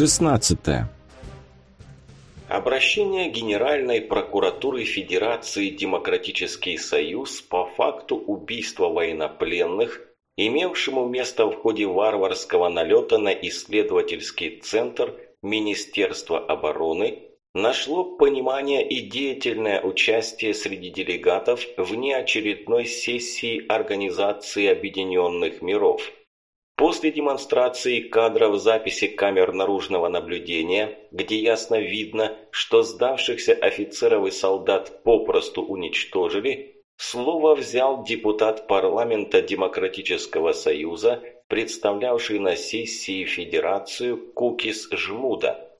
16. Обращение Генеральной прокуратуры Федерации Демократический Союз по факту убийства военнопленных, имевшему место в ходе варварского налета на исследовательский центр Министерства обороны, нашло понимание и деятельное участие среди делегатов в неочередной сессии Организации Объединенных Миров – После демонстрации кадров записи камер наружного наблюдения, где ясно видно, что сдавшихся офицеров и солдат попросту уничтожили, слово взял депутат парламента Демократического Союза, представлявший на сессии Федерацию Кукис Жмуда.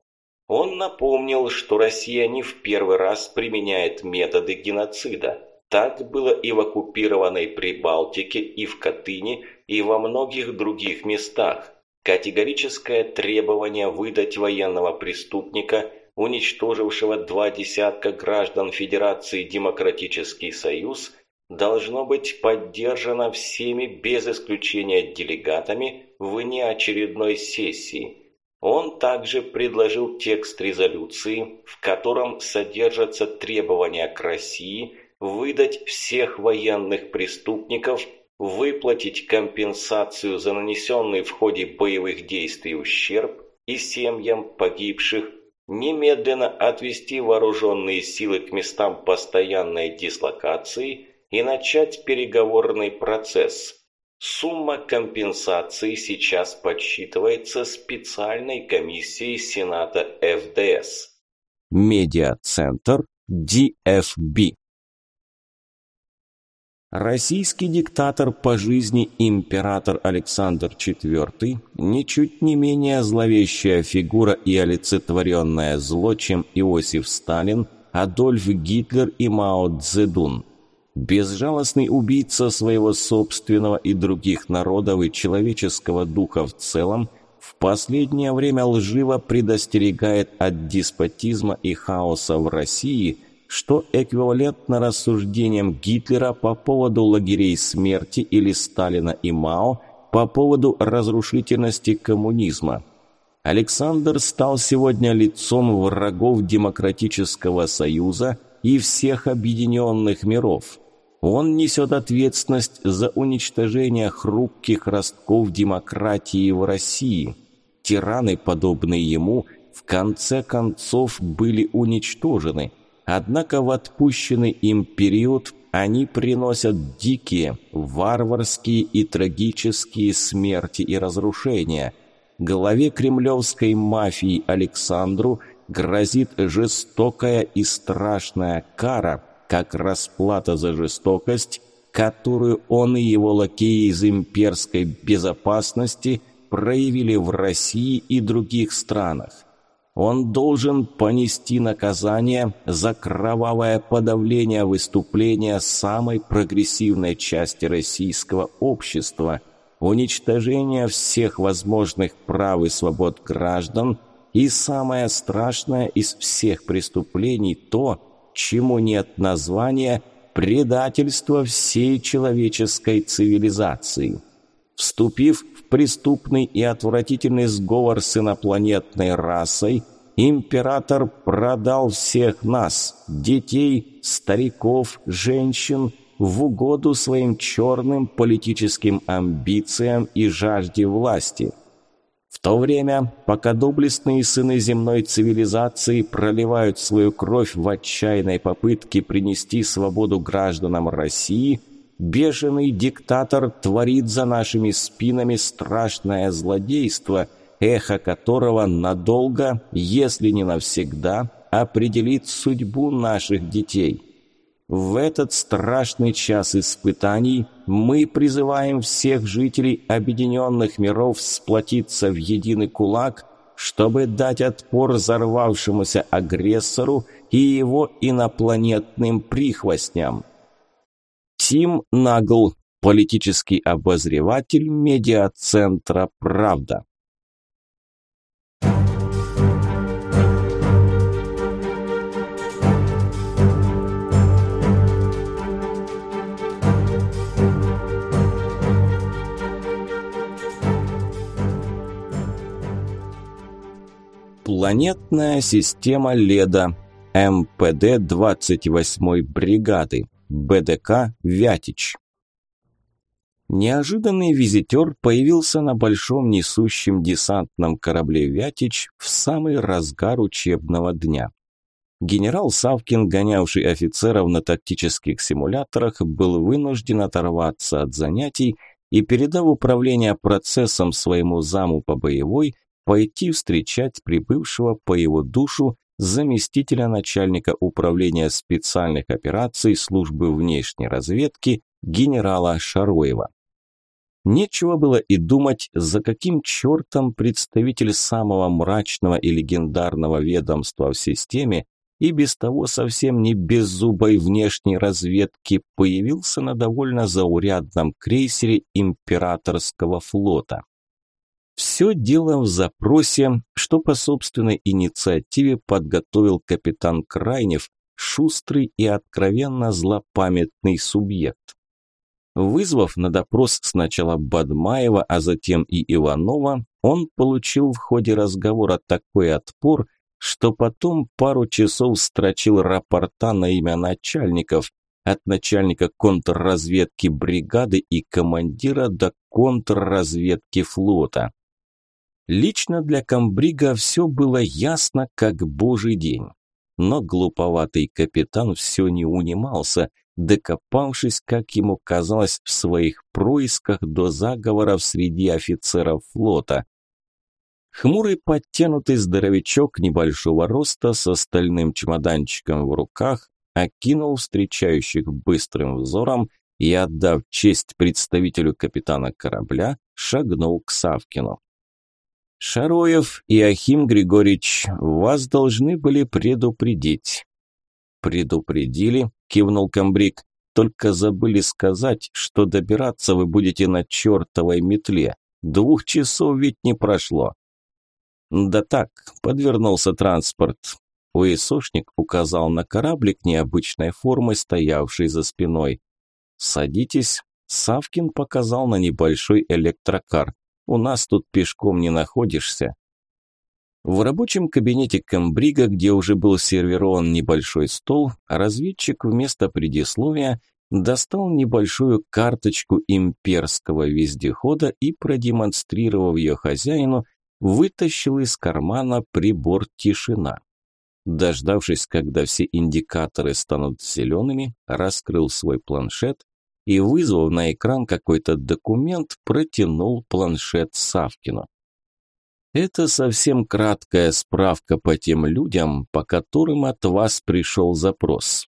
Он напомнил, что Россия не в первый раз применяет методы геноцида. Так было и в оккупированной Прибалтике, и в Катыни, и во многих других местах. Категорическое требование выдать военного преступника, уничтожившего два десятка граждан Федерации Демократический Союз, должно быть поддержано всеми без исключения делегатами в внеочередной сессии. Он также предложил текст резолюции, в котором содержатся требования к России выдать всех военных преступников – выплатить компенсацию за нанесенный в ходе боевых действий ущерб и семьям погибших, немедленно отвести вооруженные силы к местам постоянной дислокации и начать переговорный процесс. Сумма компенсации сейчас подсчитывается специальной комиссией Сената ФДС. Медиацентр DFB Российский диктатор по жизни император Александр IV ничуть не менее зловещая фигура и олицетворенное зло, чем Иосиф Сталин, Адольф Гитлер и Мао Цзэдун. Безжалостный убийца своего собственного и других народов и человеческого духа в целом в последнее время лживо предостерегает от деспотизма и хаоса в России – что эквивалентно рассуждениям Гитлера по поводу лагерей смерти или Сталина и Мао по поводу разрушительности коммунизма. Александр стал сегодня лицом врагов Демократического Союза и всех объединенных миров. Он несет ответственность за уничтожение хрупких ростков демократии в России. Тираны, подобные ему, в конце концов были уничтожены – Однако в отпущенный им период они приносят дикие, варварские и трагические смерти и разрушения. Главе кремлевской мафии Александру грозит жестокая и страшная кара, как расплата за жестокость, которую он и его лакеи из имперской безопасности проявили в России и других странах. Он должен понести наказание за кровавое подавление выступления самой прогрессивной части российского общества, уничтожение всех возможных прав и свобод граждан и самое страшное из всех преступлений то, чему нет названия предательство всей человеческой цивилизации. Вступив преступный и отвратительный сговор с инопланетной расой, император продал всех нас, детей, стариков, женщин, в угоду своим черным политическим амбициям и жажде власти. В то время, пока доблестные сыны земной цивилизации проливают свою кровь в отчаянной попытке принести свободу гражданам России – Бешеный диктатор творит за нашими спинами страшное злодейство, эхо которого надолго, если не навсегда, определит судьбу наших детей. В этот страшный час испытаний мы призываем всех жителей объединенных миров сплотиться в единый кулак, чтобы дать отпор взорвавшемуся агрессору и его инопланетным прихвостням. Тим Нагл, политический обозреватель медиацентра «Правда». Планетная система Леда. МПД 28-й бригады. БДК «Вятич». Неожиданный визитер появился на большом несущем десантном корабле «Вятич» в самый разгар учебного дня. Генерал Савкин, гонявший офицеров на тактических симуляторах, был вынужден оторваться от занятий и, передав управление процессом своему заму по боевой, пойти встречать прибывшего по его душу заместителя начальника управления специальных операций службы внешней разведки генерала Шароева. Нечего было и думать, за каким чертом представитель самого мрачного и легендарного ведомства в системе и без того совсем не беззубой внешней разведки появился на довольно заурядном крейсере императорского флота. Все дело в запросе, что по собственной инициативе подготовил капитан Крайнев, шустрый и откровенно злопамятный субъект. Вызвав на допрос сначала Бадмаева, а затем и Иванова, он получил в ходе разговора такой отпор, что потом пару часов строчил рапорта на имя начальников, от начальника контрразведки бригады и командира до контрразведки флота. Лично для комбрига все было ясно, как божий день. Но глуповатый капитан все не унимался, докопавшись, как ему казалось, в своих происках до заговоров среди офицеров флота. Хмурый подтянутый здоровячок небольшого роста с остальным чемоданчиком в руках окинул встречающих быстрым взором и, отдав честь представителю капитана корабля, шагнул к Савкину. «Шароев и Ахим Григорьевич, вас должны были предупредить». «Предупредили?» – кивнул комбриг. «Только забыли сказать, что добираться вы будете на чертовой метле. Двух часов ведь не прошло». «Да так, подвернулся транспорт». Уисошник указал на кораблик необычной формы, стоявший за спиной. «Садитесь». Савкин показал на небольшой электрокар. «У нас тут пешком не находишься». В рабочем кабинете комбрига, где уже был сервирован небольшой стол, разведчик вместо предисловия достал небольшую карточку имперского вездехода и, продемонстрировав ее хозяину, вытащил из кармана прибор «Тишина». Дождавшись, когда все индикаторы станут зелеными, раскрыл свой планшет и, вызвав на экран какой-то документ, протянул планшет Савкину. Это совсем краткая справка по тем людям, по которым от вас пришел запрос.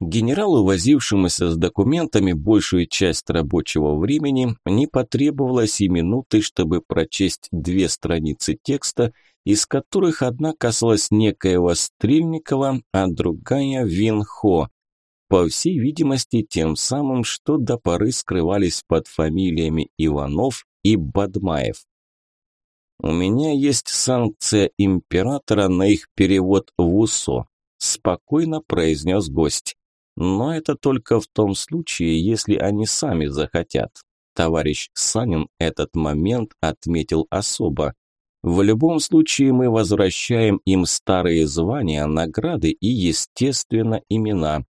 Генералу, возившемуся с документами большую часть рабочего времени, не потребовалось и минуты, чтобы прочесть две страницы текста, из которых одна касалась некоего Стрельникова, а другая – Винхо. По всей видимости, тем самым, что до поры скрывались под фамилиями Иванов и Бадмаев. «У меня есть санкция императора на их перевод в УСО», – спокойно произнес гость. Но это только в том случае, если они сами захотят. Товарищ Санин этот момент отметил особо. В любом случае мы возвращаем им старые звания, награды и, естественно, имена.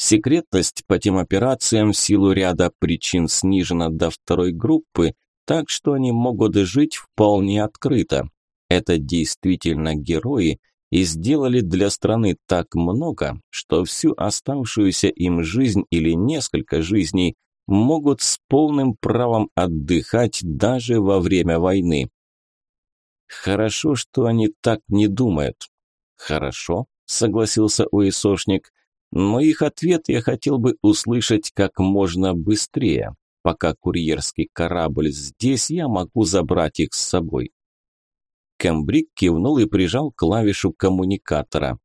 Секретность по тем операциям в силу ряда причин снижена до второй группы, так что они могут жить вполне открыто. Это действительно герои, и сделали для страны так много, что всю оставшуюся им жизнь или несколько жизней могут с полным правом отдыхать даже во время войны. Хорошо, что они так не думают. Хорошо, согласился Уисошник, но их ответ я хотел бы услышать как можно быстрее. Пока курьерский корабль здесь, я могу забрать их с собой. Камбрик кивнул и прижал клавишу коммуникатора.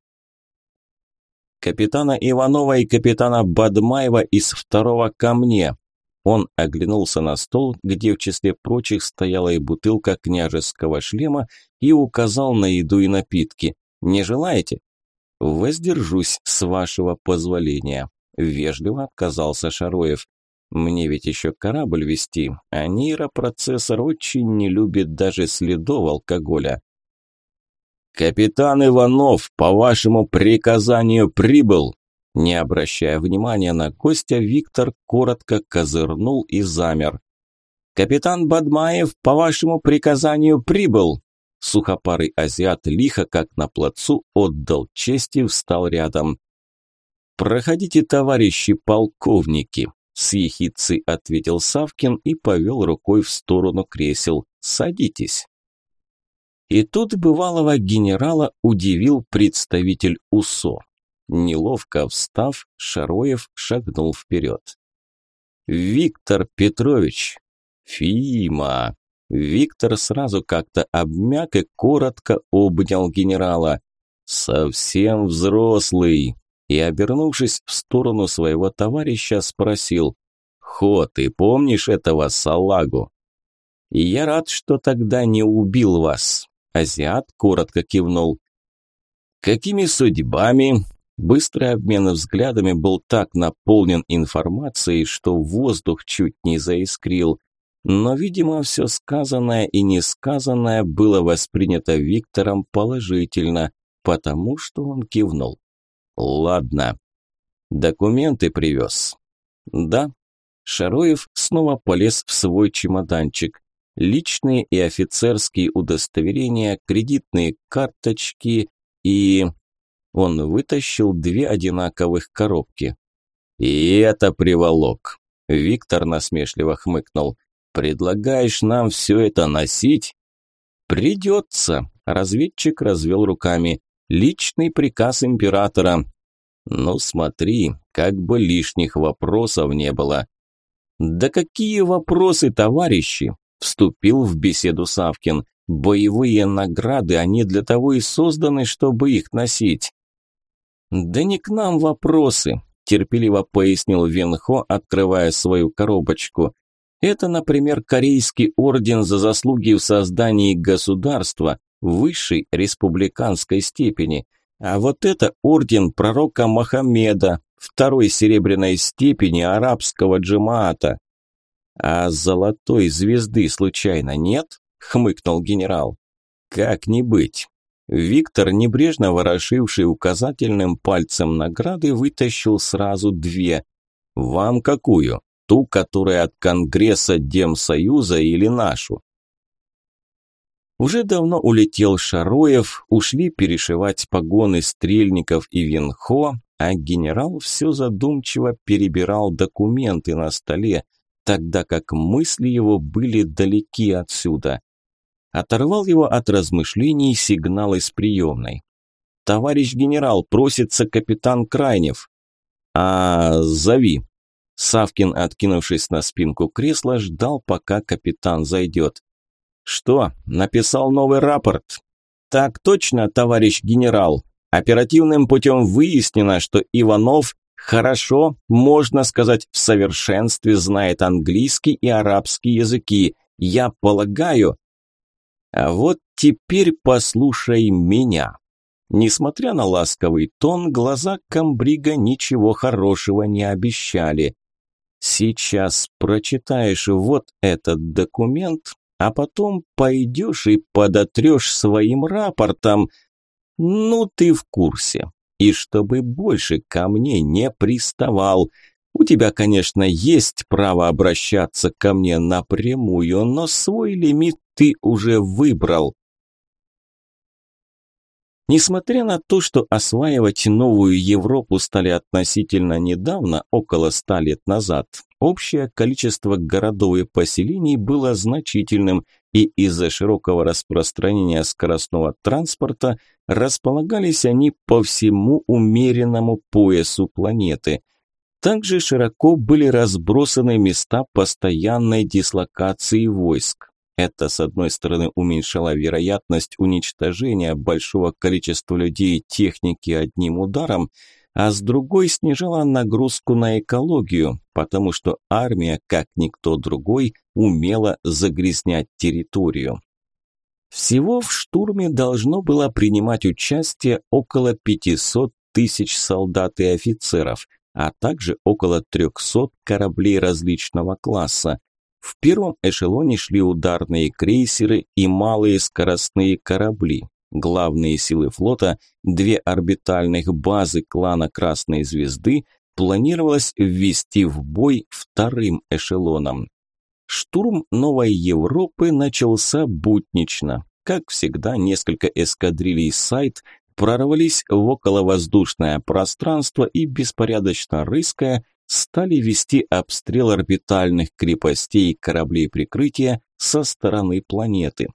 «Капитана Иванова и капитана Бадмаева из второго ко мне!» Он оглянулся на стол, где в числе прочих стояла и бутылка княжеского шлема, и указал на еду и напитки. «Не желаете?» «Воздержусь, с вашего позволения», – вежливо отказался Шароев. Мне ведь еще корабль вести, а нейропроцессор очень не любит даже следов алкоголя. «Капитан Иванов, по вашему приказанию прибыл!» Не обращая внимания на гостя, Виктор коротко козырнул и замер. «Капитан Бадмаев, по вашему приказанию прибыл!» Сухопарый азиат лихо, как на плацу, отдал честь и встал рядом. «Проходите, товарищи полковники!» С ехицей ответил Савкин и повел рукой в сторону кресел. «Садитесь!» И тут бывалого генерала удивил представитель УСО. Неловко встав, Шароев шагнул вперед. «Виктор Петрович!» «Фима!» Виктор сразу как-то обмяк и коротко обнял генерала. «Совсем взрослый!» И, обернувшись в сторону своего товарища, спросил. «Хо, ты помнишь этого салагу?» «Я рад, что тогда не убил вас», Азиат коротко кивнул. Какими судьбами? Быстрый обмен взглядами был так наполнен информацией, что воздух чуть не заискрил. Но, видимо, все сказанное и несказанное было воспринято Виктором положительно, потому что он кивнул. «Ладно. Документы привез?» «Да». Шароев снова полез в свой чемоданчик личные и офицерские удостоверения, кредитные карточки и... Он вытащил две одинаковых коробки. «И это приволок!» Виктор насмешливо хмыкнул. «Предлагаешь нам все это носить?» «Придется!» Разведчик развел руками. «Личный приказ императора». «Ну смотри, как бы лишних вопросов не было». «Да какие вопросы, товарищи? Вступил в беседу Савкин. Боевые награды, они для того и созданы, чтобы их носить. Да не к нам вопросы, терпеливо пояснил Венхо, открывая свою коробочку. Это, например, Корейский орден за заслуги в создании государства высшей республиканской степени. А вот это орден пророка Мохаммеда, второй серебряной степени арабского джемаата. «А золотой звезды случайно нет?» – хмыкнул генерал. «Как не быть?» Виктор, небрежно ворошивший указательным пальцем награды, вытащил сразу две. «Вам какую? Ту, которая от Конгресса Демсоюза или нашу?» Уже давно улетел Шароев, ушли перешивать погоны стрельников и Винхо, а генерал все задумчиво перебирал документы на столе, тогда как мысли его были далеки отсюда. Оторвал его от размышлений сигнал из приемной. «Товарищ генерал, просится капитан Крайнев». «А, зови». Савкин, откинувшись на спинку кресла, ждал, пока капитан зайдет. «Что, написал новый рапорт?» «Так точно, товарищ генерал. Оперативным путем выяснено, что Иванов Хорошо, можно сказать, в совершенстве знает английский и арабский языки. Я полагаю... А вот теперь послушай меня. Несмотря на ласковый тон, глаза комбрига ничего хорошего не обещали. Сейчас прочитаешь вот этот документ, а потом пойдешь и подотрешь своим рапортом. Ну, ты в курсе и чтобы больше ко мне не приставал. У тебя, конечно, есть право обращаться ко мне напрямую, но свой лимит ты уже выбрал. Несмотря на то, что осваивать новую Европу стали относительно недавно, около ста лет назад, общее количество городов и поселений было значительным, и из-за широкого распространения скоростного транспорта располагались они по всему умеренному поясу планеты. Также широко были разбросаны места постоянной дислокации войск. Это, с одной стороны, уменьшало вероятность уничтожения большого количества людей и техники одним ударом, а с другой снижало нагрузку на экологию, потому что армия, как никто другой, умела загрязнять территорию. Всего в штурме должно было принимать участие около 500 тысяч солдат и офицеров, а также около 300 кораблей различного класса. В первом эшелоне шли ударные крейсеры и малые скоростные корабли. Главные силы флота, две орбитальных базы клана Красной Звезды, планировалось ввести в бой вторым эшелоном. Штурм Новой Европы начался буднично. Как всегда, несколько эскадрилей «Сайт» прорвались в околовоздушное пространство и, беспорядочно рыская, стали вести обстрел орбитальных крепостей и кораблей прикрытия со стороны планеты.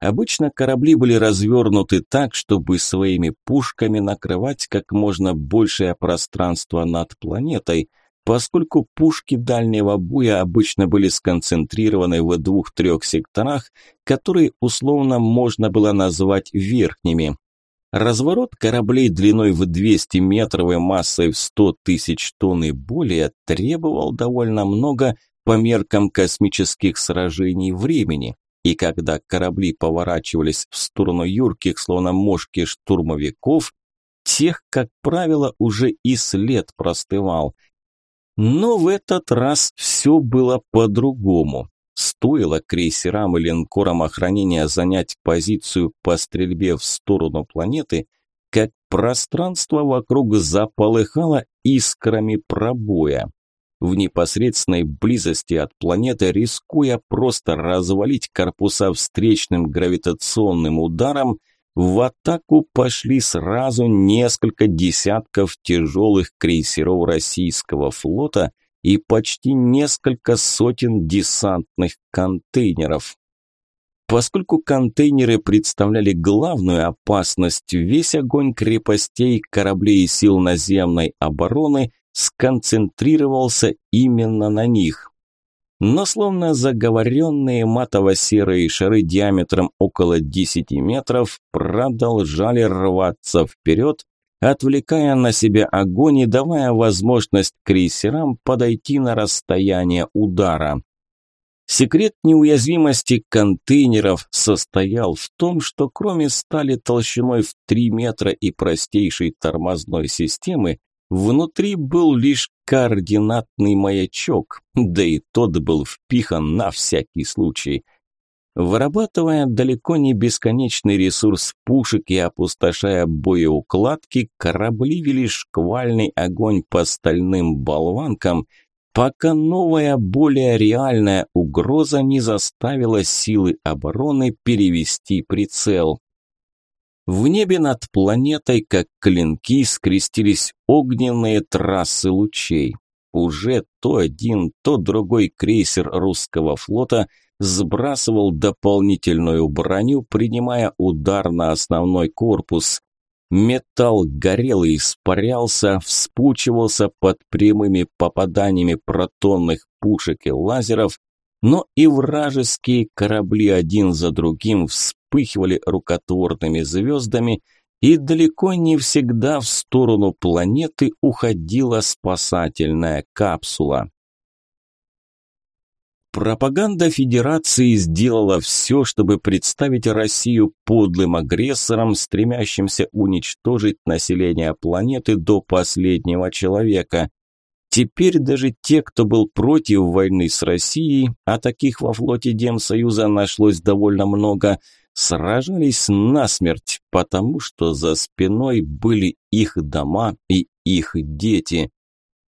Обычно корабли были развернуты так, чтобы своими пушками накрывать как можно большее пространство над планетой, поскольку пушки дальнего боя обычно были сконцентрированы в двух-трех секторах, которые условно можно было назвать верхними. Разворот кораблей длиной в 200 метров и массой в 100 тысяч тонн и более требовал довольно много по меркам космических сражений времени и когда корабли поворачивались в сторону юрких, словно мошки штурмовиков, тех, как правило, уже и след простывал. Но в этот раз все было по-другому. Стоило крейсерам и линкорам охранения занять позицию по стрельбе в сторону планеты, как пространство вокруг заполыхало искрами пробоя. В непосредственной близости от планеты, рискуя просто развалить корпуса встречным гравитационным ударом, в атаку пошли сразу несколько десятков тяжелых крейсеров российского флота и почти несколько сотен десантных контейнеров. Поскольку контейнеры представляли главную опасность, весь огонь крепостей, кораблей и сил наземной обороны сконцентрировался именно на них. Но словно заговоренные матово-серые шары диаметром около 10 метров продолжали рваться вперед, отвлекая на себя огонь и давая возможность крейсерам подойти на расстояние удара. Секрет неуязвимости контейнеров состоял в том, что кроме стали толщиной в 3 метра и простейшей тормозной системы, Внутри был лишь координатный маячок, да и тот был впихан на всякий случай. Вырабатывая далеко не бесконечный ресурс пушек и опустошая боеукладки, корабли вели шквальный огонь по стальным болванкам, пока новая, более реальная угроза не заставила силы обороны перевести прицел. В небе над планетой, как клинки, скрестились огненные трассы лучей. Уже то один, то другой крейсер русского флота сбрасывал дополнительную броню, принимая удар на основной корпус. Металл горел и испарялся, вспучивался под прямыми попаданиями протонных пушек и лазеров, но и вражеские корабли один за другим вспыхивали рукотворными звездами, и далеко не всегда в сторону планеты уходила спасательная капсула. Пропаганда Федерации сделала все, чтобы представить Россию подлым агрессором, стремящимся уничтожить население планеты до последнего человека. Теперь даже те, кто был против войны с Россией, а таких во флоте Демсоюза нашлось довольно много, сражались насмерть, потому что за спиной были их дома и их дети.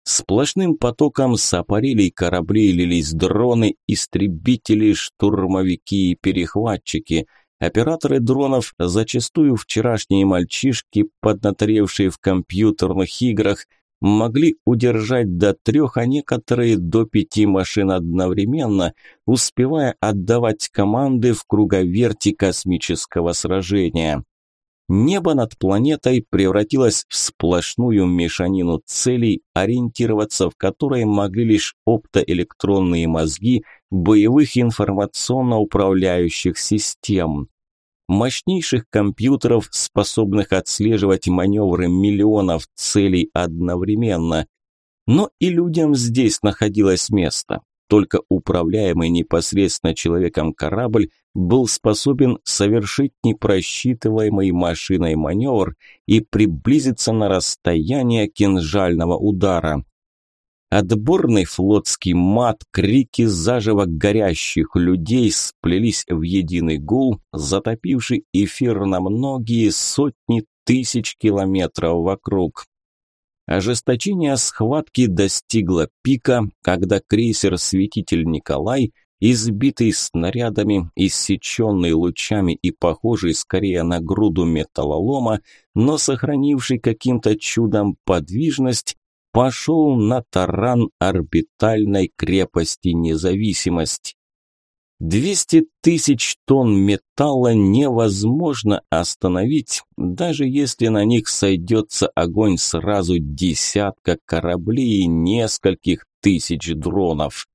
Сплошным потоком сапарилей кораблей лились дроны, истребители, штурмовики и перехватчики. Операторы дронов, зачастую вчерашние мальчишки, поднаторевшие в компьютерных играх, могли удержать до трех, а некоторые до пяти машин одновременно, успевая отдавать команды в круговерти космического сражения. Небо над планетой превратилось в сплошную мешанину целей, ориентироваться в которой могли лишь оптоэлектронные мозги боевых информационно-управляющих систем мощнейших компьютеров, способных отслеживать маневры миллионов целей одновременно. Но и людям здесь находилось место. Только управляемый непосредственно человеком корабль был способен совершить непросчитываемый машиной маневр и приблизиться на расстояние кинжального удара. Отборный флотский мат, крики заживо горящих людей сплелись в единый гул, затопивший эфир на многие сотни тысяч километров вокруг. Ожесточение схватки достигло пика, когда крейсер-светитель Николай, избитый снарядами, иссеченный лучами и похожий скорее на груду металлолома, но сохранивший каким-то чудом подвижность, пошел на таран орбитальной крепости независимость. 200 тысяч тонн металла невозможно остановить, даже если на них сойдется огонь сразу десятка кораблей и нескольких тысяч дронов.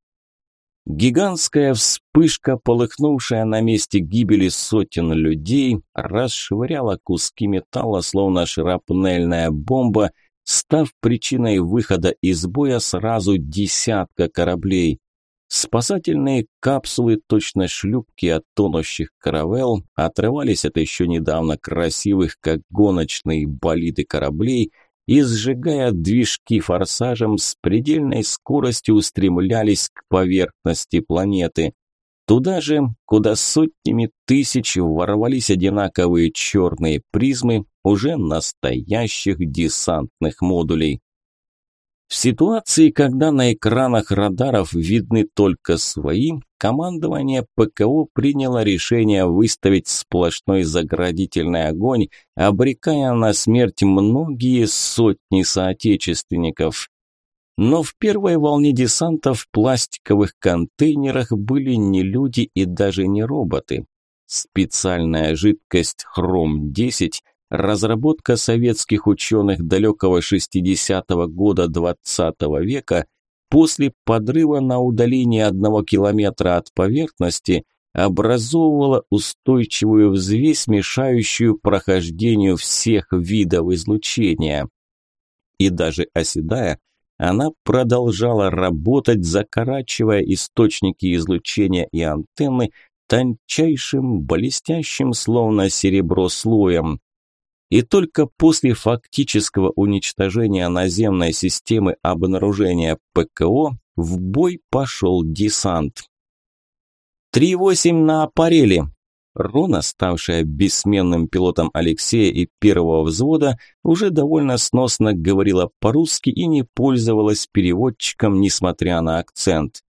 Гигантская вспышка, полыхнувшая на месте гибели сотен людей, расшвыряла куски металла, словно шрапнельная бомба, став причиной выхода из боя сразу десятка кораблей. Спасательные капсулы, точно шлюпки от тонущих каравел, отрывались от еще недавно красивых, как гоночные болиды кораблей, и, сжигая движки форсажем, с предельной скоростью устремлялись к поверхности планеты. Туда же, куда сотнями тысяч ворвались одинаковые черные призмы уже настоящих десантных модулей. В ситуации, когда на экранах радаров видны только свои, командование ПКО приняло решение выставить сплошной заградительный огонь, обрекая на смерть многие сотни соотечественников. Но в первой волне десанта в пластиковых контейнерах были не люди и даже не роботы. Специальная жидкость Хром-10 разработка советских ученых далекого 60-го года 20 -го века после подрыва на удалении одного километра от поверхности образовывала устойчивую взвесь, мешающую прохождению всех видов излучения. И даже оседая, она продолжала работать, закорачивая источники излучения и антенны тончайшим, блестящим, словно серебро слоем и только после фактического уничтожения наземной системы обнаружения ПКО в бой пошел десант. «Три-восемь на аппарели!» Рона, ставшая бессменным пилотом Алексея и первого взвода, уже довольно сносно говорила по-русски и не пользовалась переводчиком, несмотря на акцент.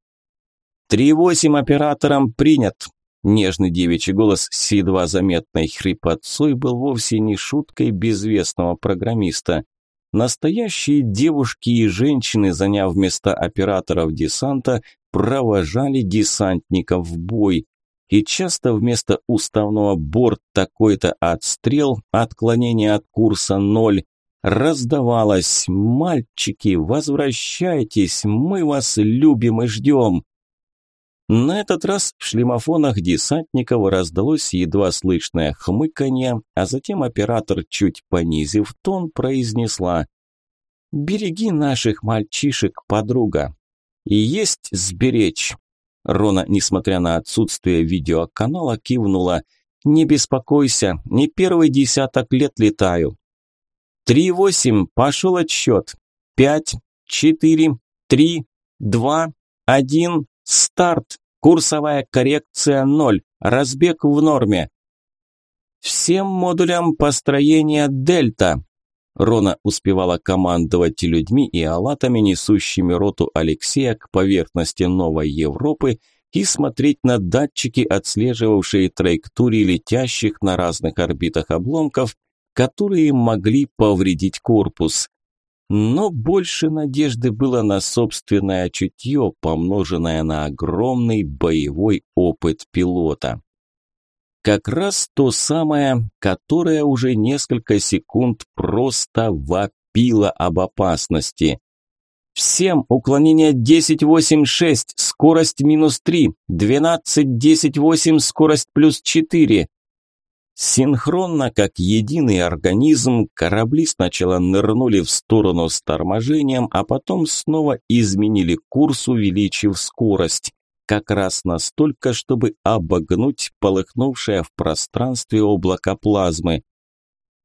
«Три-восемь оператором принят!» Нежный девичий голос с едва заметной хрипотцой был вовсе не шуткой безвестного программиста. Настоящие девушки и женщины, заняв места операторов десанта, провожали десантников в бой. И часто вместо уставного борт такой-то отстрел, отклонение от курса ноль, раздавалось «Мальчики, возвращайтесь, мы вас любим и ждем». На этот раз в шлемофонах десантников раздалось едва слышное хмыканье, а затем оператор, чуть понизив тон, произнесла «Береги наших мальчишек, подруга!» «И есть сберечь!» Рона, несмотря на отсутствие видеоканала, кивнула «Не беспокойся, не первый десяток лет летаю!» «Три восемь, пошел отсчет! Пять, четыре, три, два, один, Старт! Курсовая коррекция ноль. Разбег в норме. Всем модулям построения Дельта. Рона успевала командовать людьми и алатами, несущими роту Алексея к поверхности Новой Европы и смотреть на датчики, отслеживавшие траектории летящих на разных орбитах обломков, которые могли повредить корпус. Но больше надежды было на собственное чутье, помноженное на огромный боевой опыт пилота. Как раз то самое, которое уже несколько секунд просто вопило об опасности. Всем уклонение 10-8-6, скорость минус 3, 12-10-8, скорость плюс 4, Синхронно, как единый организм, корабли сначала нырнули в сторону с торможением, а потом снова изменили курс, увеличив скорость. как раз настолько, чтобы обогнуть полыхнувшее в пространстве облако плазмы.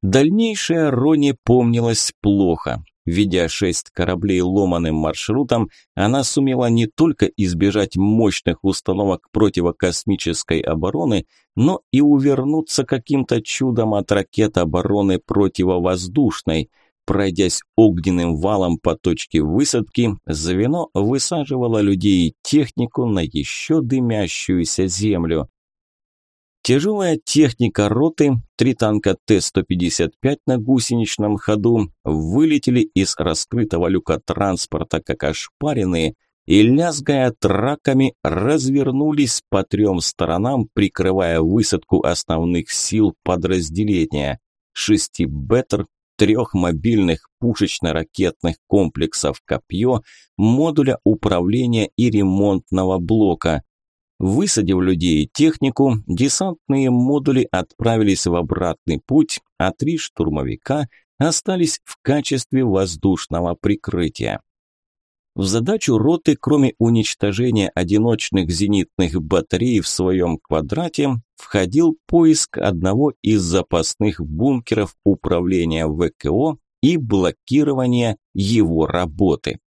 Дальнейшее Рони помнилось плохо. Ведя шесть кораблей ломаным маршрутом, она сумела не только избежать мощных установок противокосмической обороны, но и увернуться каким-то чудом от ракет обороны противовоздушной. Пройдясь огненным валом по точке высадки, звено высаживало людей и технику на еще дымящуюся землю. Тяжелая техника роты, три танка Т-155 на гусеничном ходу, вылетели из раскрытого люка транспорта как ошпаренные и, лязгая траками, развернулись по трем сторонам, прикрывая высадку основных сил подразделения. Шести «Беттер», трех мобильных пушечно-ракетных комплексов «Копье», модуля управления и ремонтного блока – Высадив людей и технику, десантные модули отправились в обратный путь, а три штурмовика остались в качестве воздушного прикрытия. В задачу роты, кроме уничтожения одиночных зенитных батарей в своем квадрате, входил поиск одного из запасных бункеров управления ВКО и блокирование его работы.